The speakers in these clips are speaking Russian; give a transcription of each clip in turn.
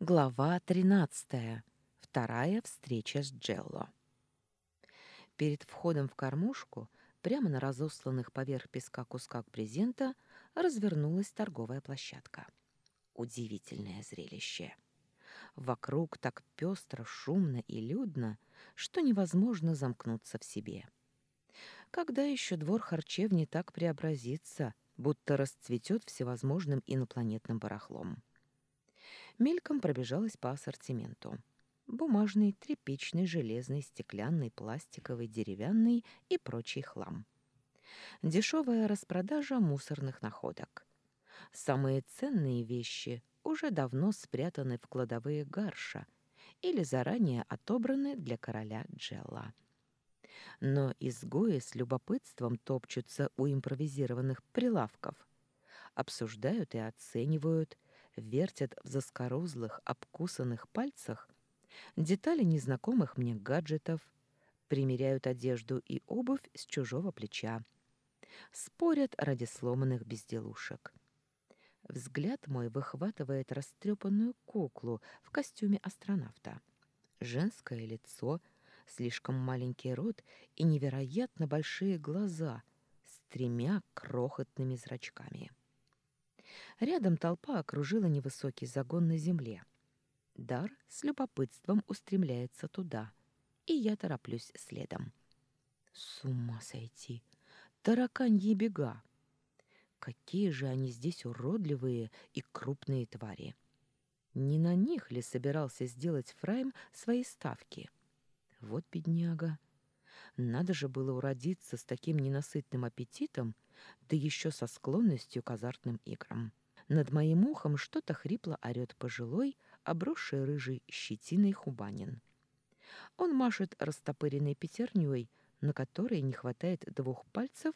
Глава 13. Вторая встреча с Джелло. Перед входом в кормушку, прямо на разосланных поверх песка кусках брезента, развернулась торговая площадка. Удивительное зрелище. Вокруг так пестро, шумно и людно, что невозможно замкнуться в себе. Когда еще двор харчевни так преобразится, будто расцветет всевозможным инопланетным барахлом? Мельком пробежалась по ассортименту. Бумажный, тряпичный, железный, стеклянный, пластиковый, деревянный и прочий хлам. Дешевая распродажа мусорных находок. Самые ценные вещи уже давно спрятаны в кладовые гарша или заранее отобраны для короля Джелла. Но изгои с любопытством топчутся у импровизированных прилавков, обсуждают и оценивают, вертят в заскорузлых, обкусанных пальцах детали незнакомых мне гаджетов, примеряют одежду и обувь с чужого плеча, спорят ради сломанных безделушек. Взгляд мой выхватывает растрепанную куклу в костюме астронавта. Женское лицо, слишком маленький рот и невероятно большие глаза с тремя крохотными зрачками. Рядом толпа окружила невысокий загон на земле. Дар с любопытством устремляется туда, и я тороплюсь следом. С ума сойти! Тараканьи бега! Какие же они здесь уродливые и крупные твари! Не на них ли собирался сделать Фрайм свои ставки? Вот бедняга! Надо же было уродиться с таким ненасытным аппетитом, да еще со склонностью к азартным играм. Над моим ухом что-то хрипло орёт пожилой, обросший рыжей щетиной хубанин. Он машет растопыренной пятерней, на которой не хватает двух пальцев,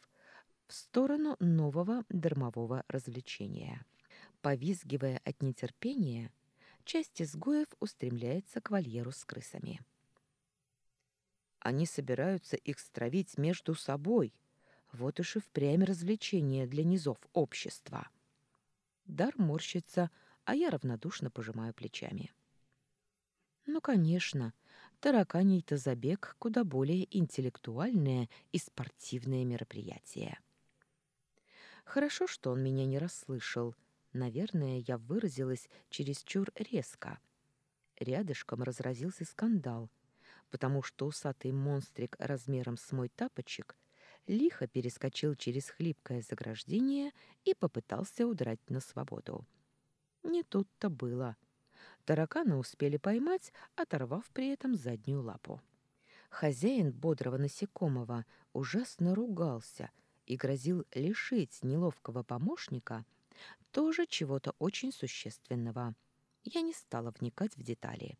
в сторону нового дармового развлечения. Повизгивая от нетерпения, часть изгоев устремляется к вольеру с крысами. Они собираются их стравить между собой. Вот уж и впрямь развлечение для низов общества. Дар морщится, а я равнодушно пожимаю плечами. Ну, конечно, тараканий-то забег куда более интеллектуальное и спортивное мероприятие. Хорошо, что он меня не расслышал. Наверное, я выразилась чересчур резко. Рядышком разразился скандал, потому что усатый монстрик размером с мой тапочек лихо перескочил через хлипкое заграждение и попытался удрать на свободу. Не тут-то было. Таракана успели поймать, оторвав при этом заднюю лапу. Хозяин бодрого насекомого ужасно ругался и грозил лишить неловкого помощника тоже чего-то очень существенного. Я не стала вникать в детали.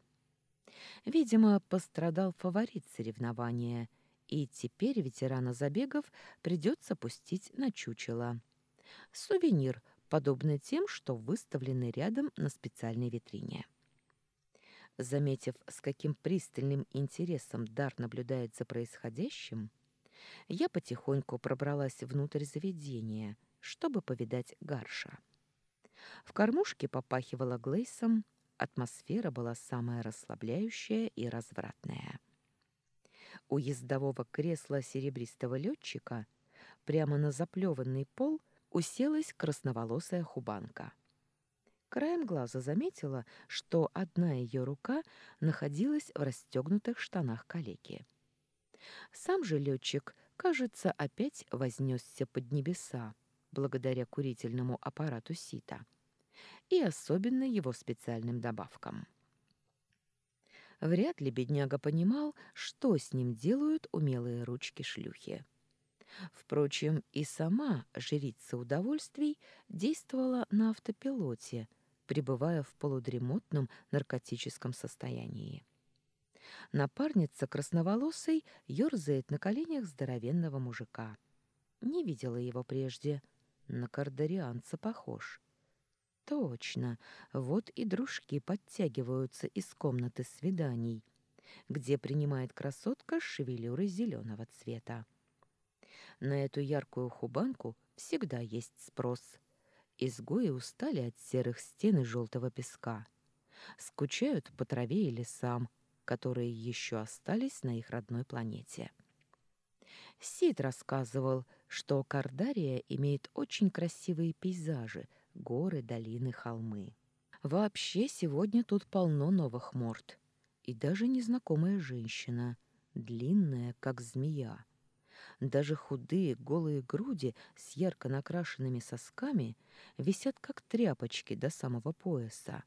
Видимо, пострадал фаворит соревнования — и теперь ветерана забегов придется пустить на чучело. Сувенир, подобный тем, что выставлены рядом на специальной витрине. Заметив, с каким пристальным интересом Дар наблюдает за происходящим, я потихоньку пробралась внутрь заведения, чтобы повидать Гарша. В кормушке попахивала глейсом, атмосфера была самая расслабляющая и развратная. У ездового кресла серебристого летчика прямо на заплеванный пол уселась красноволосая хубанка. Краем глаза заметила, что одна ее рука находилась в расстегнутых штанах калеки. Сам же летчик, кажется, опять вознесся под небеса, благодаря курительному аппарату Сита и особенно его специальным добавкам. Вряд ли бедняга понимал, что с ним делают умелые ручки-шлюхи. Впрочем, и сама жрица удовольствий действовала на автопилоте, пребывая в полудремотном наркотическом состоянии. Напарница красноволосой ерзает на коленях здоровенного мужика. Не видела его прежде. На кардарианца похож. Точно, вот и дружки подтягиваются из комнаты свиданий, где принимает красотка с шевелюрой зеленого цвета. На эту яркую хубанку всегда есть спрос. Изгои устали от серых стен и желтого песка. Скучают по траве и лесам, которые еще остались на их родной планете. Сид рассказывал, что Кардария имеет очень красивые пейзажи, горы, долины, холмы. Вообще сегодня тут полно новых морд. И даже незнакомая женщина, длинная, как змея. Даже худые голые груди с ярко накрашенными сосками висят как тряпочки до самого пояса.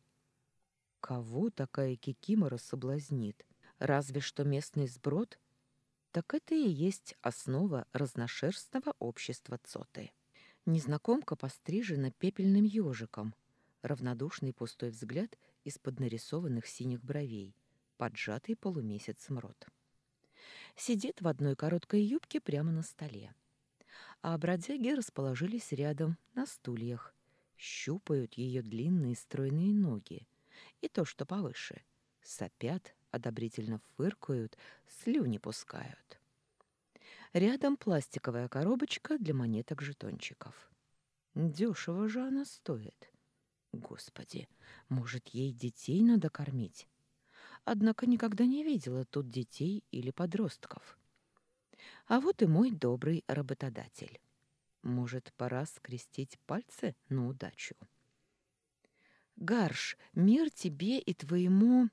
Кого такая кикимора соблазнит? Разве что местный сброд? Так это и есть основа разношерстного общества Цоты. Незнакомка пострижена пепельным ежиком, равнодушный пустой взгляд из-под нарисованных синих бровей, поджатый полумесяцем рот. Сидит в одной короткой юбке прямо на столе. А бродяги расположились рядом, на стульях, щупают ее длинные стройные ноги, и то, что повыше. Сопят, одобрительно фыркают, слюни пускают. Рядом пластиковая коробочка для монеток-жетончиков. Дешево же она стоит. Господи, может, ей детей надо кормить? Однако никогда не видела тут детей или подростков. А вот и мой добрый работодатель. Может, пора скрестить пальцы на удачу. Гарш, мир тебе и твоему...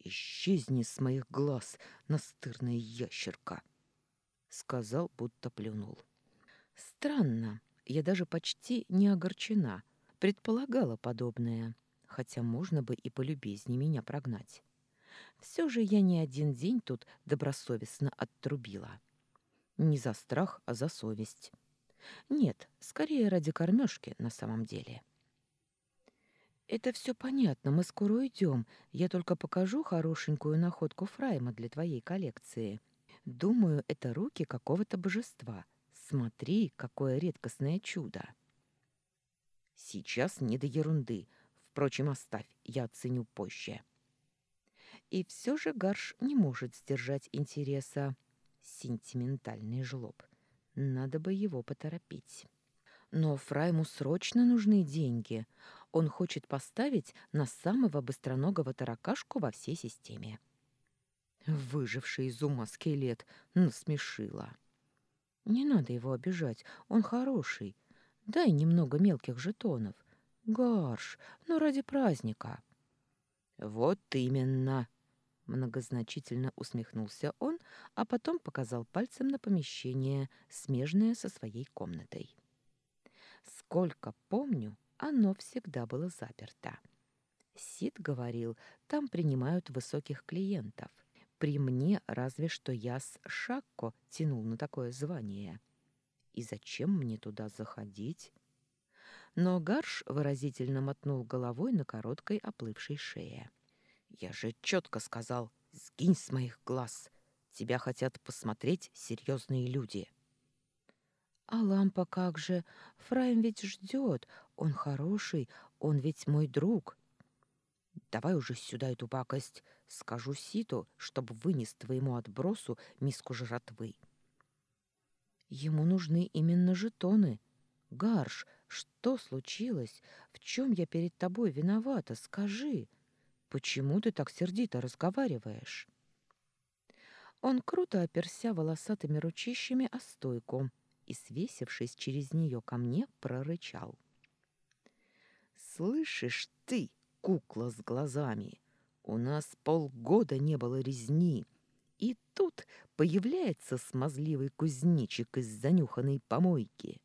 Исчезни с моих глаз, настырная ящерка, — сказал, будто плюнул. Странно, я даже почти не огорчена, предполагала подобное, хотя можно бы и полюбезнее меня прогнать. Все же я не один день тут добросовестно оттрубила. Не за страх, а за совесть. Нет, скорее ради кормежки на самом деле. — «Это все понятно, мы скоро уйдем. Я только покажу хорошенькую находку Фрайма для твоей коллекции. Думаю, это руки какого-то божества. Смотри, какое редкостное чудо!» «Сейчас не до ерунды. Впрочем, оставь, я оценю позже». И все же Гарш не может сдержать интереса. Сентиментальный жлоб. Надо бы его поторопить. Но Фрайму срочно нужны деньги. Он хочет поставить на самого быстроногого таракашку во всей системе. Выживший из ума скелет насмешила. Не надо его обижать, он хороший. Дай немного мелких жетонов. Гарш, ну ради праздника. Вот именно, многозначительно усмехнулся он, а потом показал пальцем на помещение, смежное со своей комнатой. Сколько помню, оно всегда было заперто. Сид говорил, там принимают высоких клиентов. При мне разве что я с Шакко тянул на такое звание. И зачем мне туда заходить? Но Гарш выразительно мотнул головой на короткой оплывшей шее. «Я же четко сказал, сгинь с моих глаз. Тебя хотят посмотреть серьезные люди». А лампа как же? Фрайм ведь ждет. Он хороший, он ведь мой друг. Давай уже сюда эту пакость. Скажу Ситу, чтобы вынес твоему отбросу миску жратвы. Ему нужны именно жетоны. Гарш, что случилось? В чем я перед тобой виновата? Скажи. Почему ты так сердито разговариваешь? Он круто оперся волосатыми ручищами о стойку и, свесившись через нее ко мне, прорычал. «Слышишь ты, кукла с глазами, у нас полгода не было резни, и тут появляется смазливый кузнечик из занюханной помойки,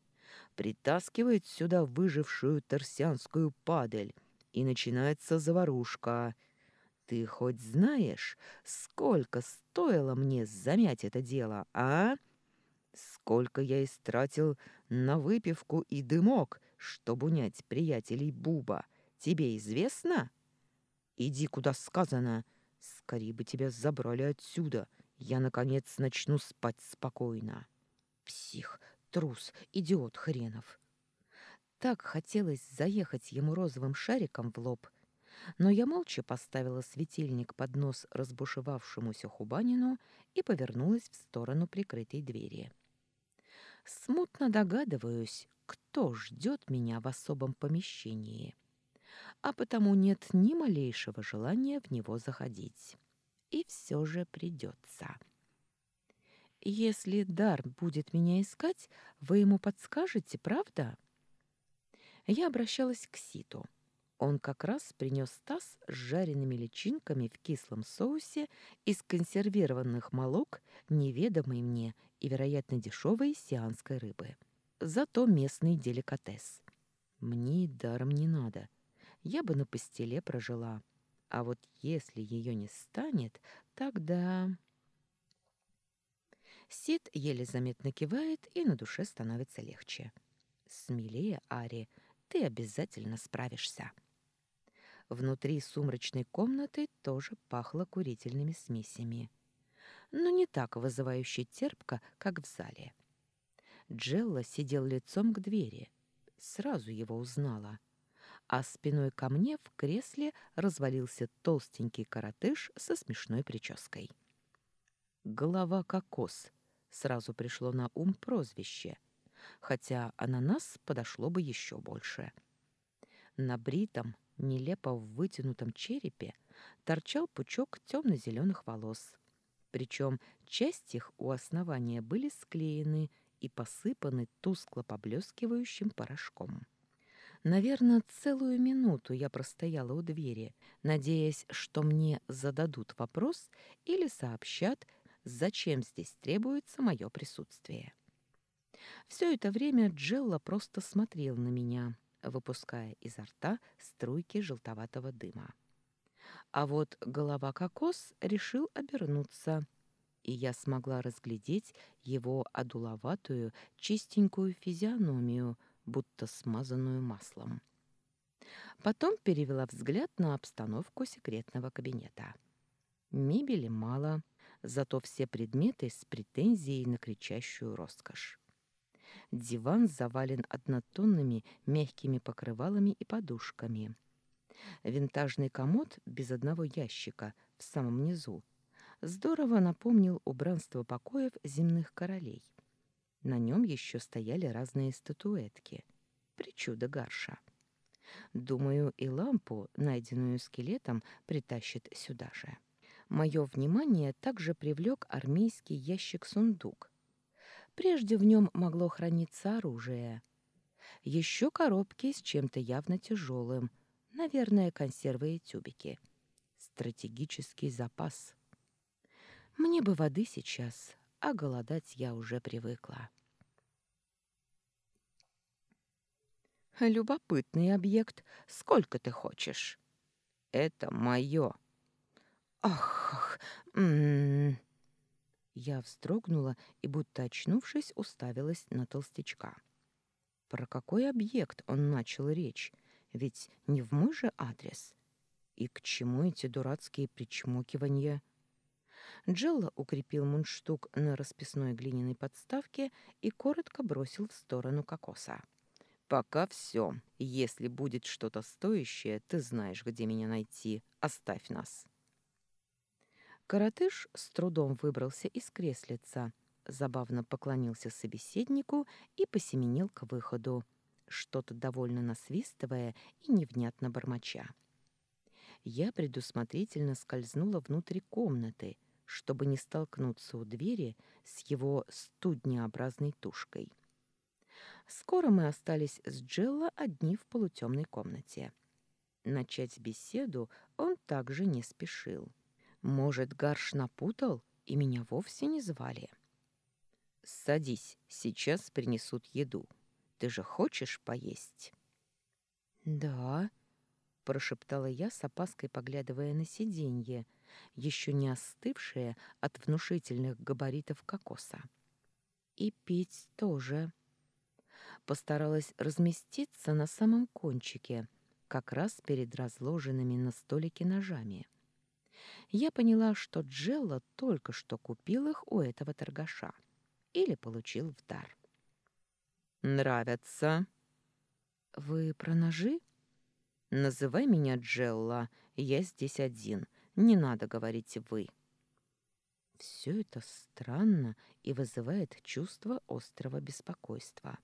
притаскивает сюда выжившую торсианскую падаль, и начинается заварушка». Ты хоть знаешь, сколько стоило мне замять это дело, а? Сколько я истратил на выпивку и дымок, чтобы унять приятелей Буба, тебе известно? Иди, куда сказано. Скорее бы тебя забрали отсюда. Я, наконец, начну спать спокойно. Псих, трус, идиот хренов. Так хотелось заехать ему розовым шариком в лоб, но я молча поставила светильник под нос разбушевавшемуся Хубанину и повернулась в сторону прикрытой двери. Смутно догадываюсь, кто ждет меня в особом помещении. А потому нет ни малейшего желания в него заходить. И все же придется. Если дар будет меня искать, вы ему подскажете, правда? Я обращалась к Ситу. Он как раз принес таз с жареными личинками в кислом соусе из консервированных молок неведомой мне и, вероятно, дешевой сианской рыбы. Зато местный деликатес. Мне даром не надо. Я бы на постеле прожила. А вот если ее не станет, тогда... Сид еле заметно кивает, и на душе становится легче. Смелее, Ари, ты обязательно справишься. Внутри сумрачной комнаты тоже пахло курительными смесями. Но не так вызывающе терпко, как в зале. Джелла сидел лицом к двери. Сразу его узнала. А спиной ко мне в кресле развалился толстенький коротыш со смешной прической. «Голова кокос», — сразу пришло на ум прозвище — хотя ананас подошло бы еще больше. На бритом, нелепо вытянутом черепе торчал пучок темно-зеленых волос. Причем часть их у основания были склеены и посыпаны тускло поблескивающим порошком. Наверное, целую минуту я простояла у двери, надеясь, что мне зададут вопрос или сообщат, зачем здесь требуется мое присутствие. Все это время Джелла просто смотрел на меня, выпуская изо рта струйки желтоватого дыма. А вот голова кокос решил обернуться, и я смогла разглядеть его одуловатую, чистенькую физиономию, будто смазанную маслом. Потом перевела взгляд на обстановку секретного кабинета. Мебели мало, зато все предметы с претензией на кричащую роскошь. Диван завален однотонными мягкими покрывалами и подушками. Винтажный комод без одного ящика в самом низу здорово напомнил убранство покоев земных королей. На нем еще стояли разные статуэтки. Причуда Гарша. Думаю, и лампу, найденную скелетом, притащит сюда же. Мое внимание также привлек армейский ящик-сундук, Прежде в нем могло храниться оружие. Еще коробки с чем-то явно тяжелым, наверное, консервы и тюбики. Стратегический запас. Мне бы воды сейчас, а голодать я уже привыкла. Любопытный объект. Сколько ты хочешь? Это мое. Ах, м -м -м. Я вздрогнула и, будто очнувшись, уставилась на толстячка. Про какой объект он начал речь? Ведь не в мой же адрес. И к чему эти дурацкие причмокивания? Джелла укрепил мундштук на расписной глиняной подставке и коротко бросил в сторону кокоса. «Пока все. Если будет что-то стоящее, ты знаешь, где меня найти. Оставь нас». Коротыш с трудом выбрался из креслица, забавно поклонился собеседнику и посеменил к выходу, что-то довольно насвистывая и невнятно бормоча. Я предусмотрительно скользнула внутрь комнаты, чтобы не столкнуться у двери с его студнеобразной тушкой. Скоро мы остались с Джелло одни в полутемной комнате. Начать беседу он также не спешил. Может, Гарш напутал, и меня вовсе не звали? Садись, сейчас принесут еду. Ты же хочешь поесть? Да, прошептала я с опаской, поглядывая на сиденье, еще не остывшее от внушительных габаритов кокоса. И пить тоже. Постаралась разместиться на самом кончике, как раз перед разложенными на столике ножами я поняла, что Джелла только что купил их у этого торгаша или получил в дар. «Нравятся?» «Вы про ножи?» «Называй меня Джелла, я здесь один, не надо говорить «вы». Все это странно и вызывает чувство острого беспокойства.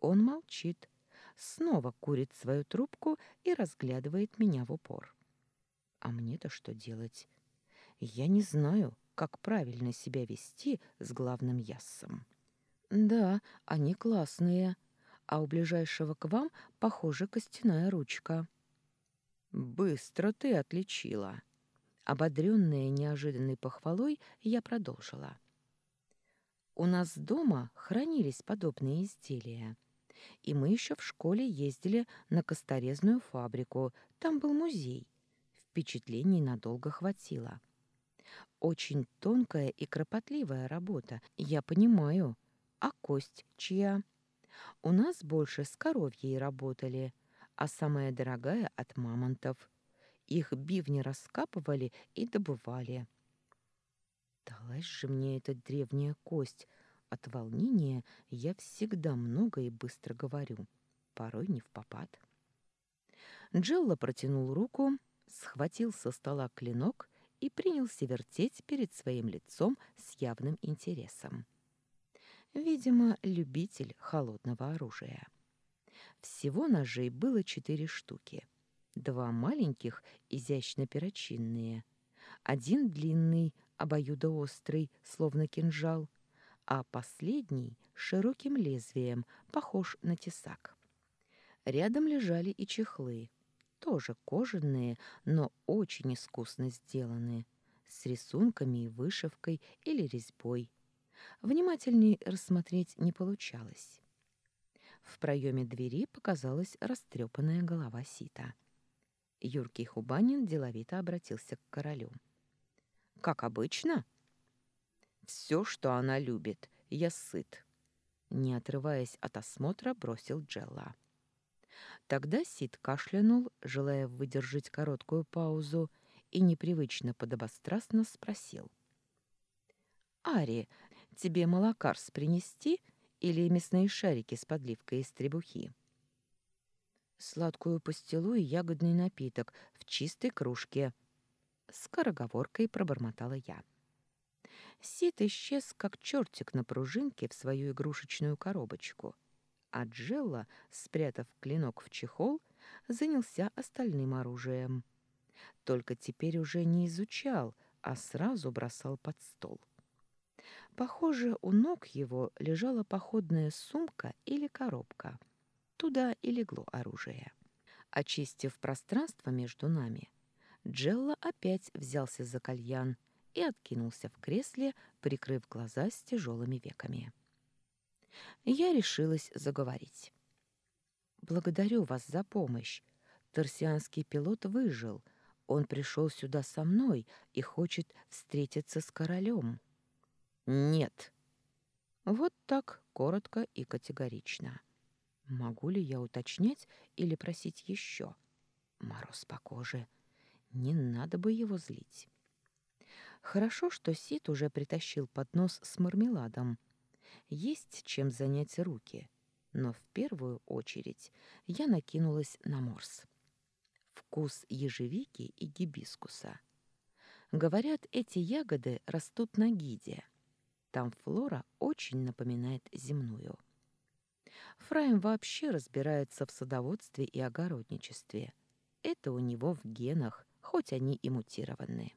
Он молчит, снова курит свою трубку и разглядывает меня в упор. А мне-то что делать? Я не знаю, как правильно себя вести с главным яссом. Да, они классные, а у ближайшего к вам, похоже, костяная ручка. Быстро ты отличила. Ободрённая неожиданной похвалой, я продолжила. У нас дома хранились подобные изделия. И мы еще в школе ездили на косторезную фабрику. Там был музей. Впечатлений надолго хватило. Очень тонкая и кропотливая работа, я понимаю. А кость чья? У нас больше с коровьей работали, а самая дорогая от мамонтов. Их бивни раскапывали и добывали. Далась же мне эта древняя кость. От волнения я всегда много и быстро говорю, порой не в попад. Джелла протянул руку, схватил со стола клинок и принялся вертеть перед своим лицом с явным интересом. Видимо, любитель холодного оружия. Всего ножей было четыре штуки. Два маленьких, изящно перочинные. Один длинный, обоюдоострый, словно кинжал, а последний широким лезвием, похож на тесак. Рядом лежали и чехлы, тоже кожаные, но очень искусно сделаны, с рисунками и вышивкой или резьбой. Внимательней рассмотреть не получалось. В проеме двери показалась растрепанная голова Сита. Юркий Хубанин деловито обратился к королю. «Как обычно?» «Все, что она любит. Я сыт». Не отрываясь от осмотра, бросил Джелла. Тогда Сид кашлянул, желая выдержать короткую паузу, и непривычно подобострастно спросил. «Ари, тебе молокарс принести или мясные шарики с подливкой из требухи?» «Сладкую пастилу и ягодный напиток в чистой кружке», — скороговоркой пробормотала я. Сид исчез, как чертик на пружинке, в свою игрушечную коробочку — а Джелла, спрятав клинок в чехол, занялся остальным оружием. Только теперь уже не изучал, а сразу бросал под стол. Похоже, у ног его лежала походная сумка или коробка. Туда и легло оружие. Очистив пространство между нами, Джелла опять взялся за кальян и откинулся в кресле, прикрыв глаза с тяжелыми веками я решилась заговорить. «Благодарю вас за помощь. Торсианский пилот выжил. Он пришел сюда со мной и хочет встретиться с королем». «Нет». Вот так, коротко и категорично. Могу ли я уточнять или просить еще? Мороз по коже. Не надо бы его злить. Хорошо, что Сид уже притащил поднос с мармеладом — есть чем занять руки, но в первую очередь я накинулась на морс. Вкус ежевики и гибискуса. Говорят, эти ягоды растут на гиде. Там флора очень напоминает земную. Фраем вообще разбирается в садоводстве и огородничестве. Это у него в генах, хоть они и мутированы.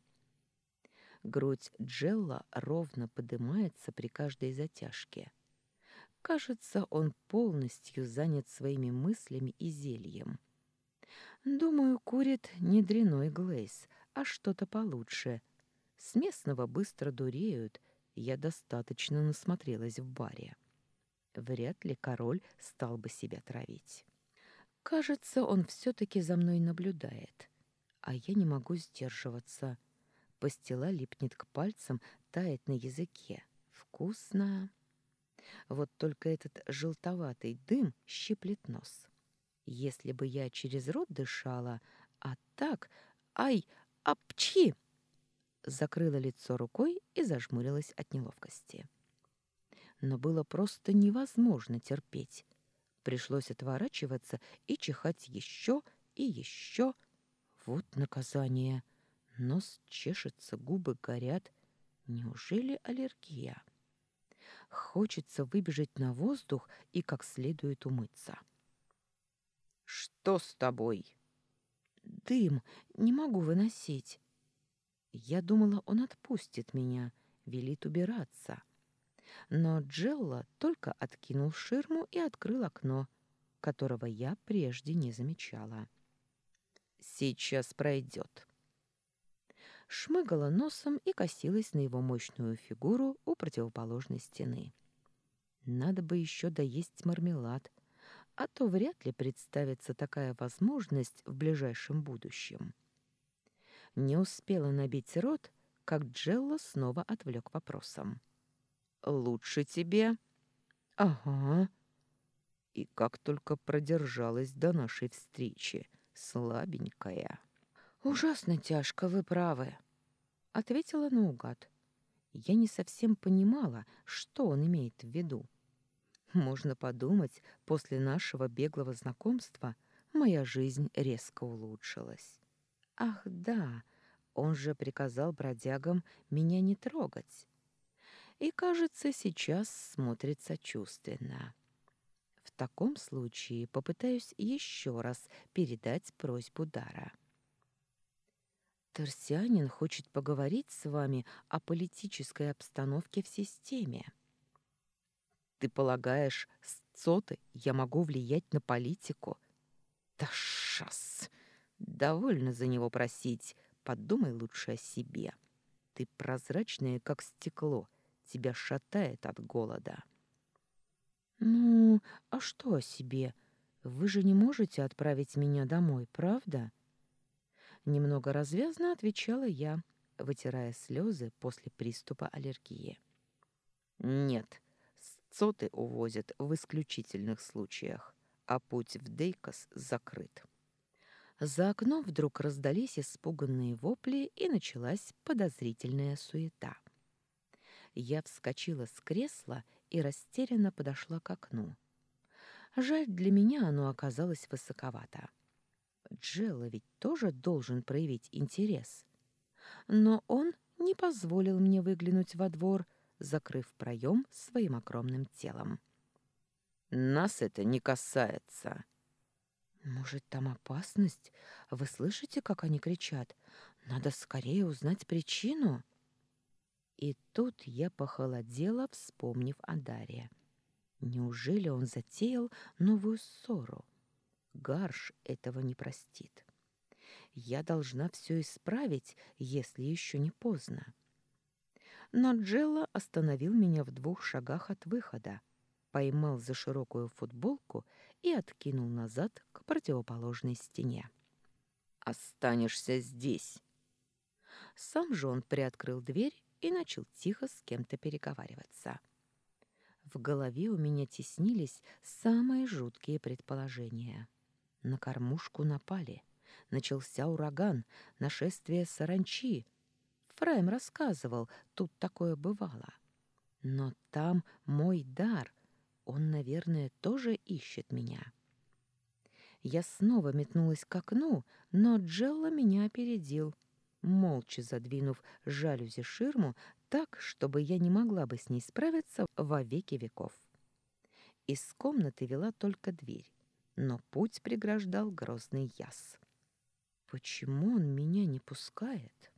Грудь Джелла ровно поднимается при каждой затяжке. Кажется, он полностью занят своими мыслями и зельем. Думаю, курит не дряной глейс, а что-то получше. С местного быстро дуреют, я достаточно насмотрелась в баре. Вряд ли король стал бы себя травить. Кажется, он все-таки за мной наблюдает, а я не могу сдерживаться — Пастила липнет к пальцам, тает на языке. Вкусно. Вот только этот желтоватый дым щиплет нос. Если бы я через рот дышала, а так... Ай, апчи! Закрыла лицо рукой и зажмурилась от неловкости. Но было просто невозможно терпеть. Пришлось отворачиваться и чихать еще и еще. Вот наказание. Нос чешется, губы горят. Неужели аллергия? Хочется выбежать на воздух и как следует умыться. «Что с тобой?» «Дым. Не могу выносить». Я думала, он отпустит меня, велит убираться. Но Джелла только откинул ширму и открыл окно, которого я прежде не замечала. «Сейчас пройдет». Шмыгала носом и косилась на его мощную фигуру у противоположной стены. Надо бы еще доесть мармелад, а то вряд ли представится такая возможность в ближайшем будущем. Не успела набить рот, как Джелла снова отвлек вопросом. «Лучше тебе?» «Ага». И как только продержалась до нашей встречи, слабенькая. «Ужасно тяжко, вы правы», — ответила наугад. Я не совсем понимала, что он имеет в виду. Можно подумать, после нашего беглого знакомства моя жизнь резко улучшилась. Ах, да, он же приказал бродягам меня не трогать. И, кажется, сейчас смотрит сочувственно. В таком случае попытаюсь еще раз передать просьбу Дара. Тарсианин хочет поговорить с вами о политической обстановке в системе. Ты полагаешь, с Цоты я могу влиять на политику? Да шас! Довольно за него просить. Подумай лучше о себе. Ты прозрачная, как стекло. Тебя шатает от голода. Ну, а что о себе? Вы же не можете отправить меня домой, правда? Немного развязно отвечала я, вытирая слезы после приступа аллергии. Нет, Соты увозят в исключительных случаях, а путь в Дейкос закрыт. За окном вдруг раздались испуганные вопли, и началась подозрительная суета. Я вскочила с кресла и растерянно подошла к окну. Жаль, для меня оно оказалось высоковато. Джелла ведь тоже должен проявить интерес. Но он не позволил мне выглянуть во двор, закрыв проем своим огромным телом. «Нас это не касается». «Может, там опасность? Вы слышите, как они кричат? Надо скорее узнать причину». И тут я похолодела, вспомнив о Дарье. Неужели он затеял новую ссору? Гарш этого не простит. Я должна все исправить, если еще не поздно но Джелла остановил меня в двух шагах от выхода, поймал за широкую футболку и откинул назад к противоположной стене. «Останешься здесь!» Сам же он приоткрыл дверь и начал тихо с кем-то переговариваться. В голове у меня теснились самые жуткие предположения. На кормушку напали. Начался ураган, нашествие саранчи, Фрайм рассказывал, тут такое бывало. Но там мой дар. Он, наверное, тоже ищет меня. Я снова метнулась к окну, но Джелла меня опередил, молча задвинув жалюзи ширму так, чтобы я не могла бы с ней справиться во веки веков. Из комнаты вела только дверь, но путь преграждал грозный яс. Почему он меня не пускает?